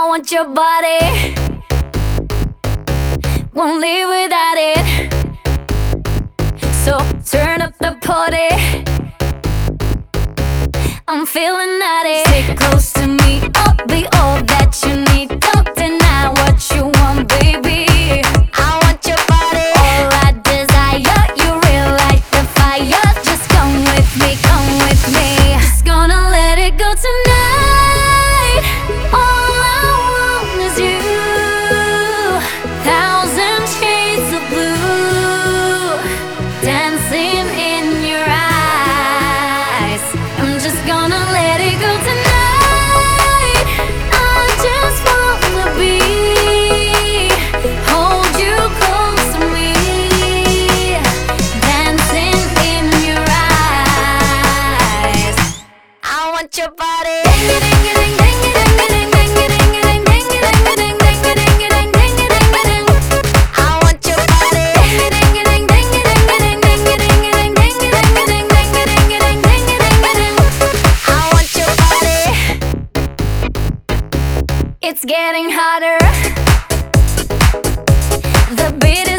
I want your body. Won't live without it. So turn up the party. I'm feeling naughty. your body. It's getting hotter. The beat is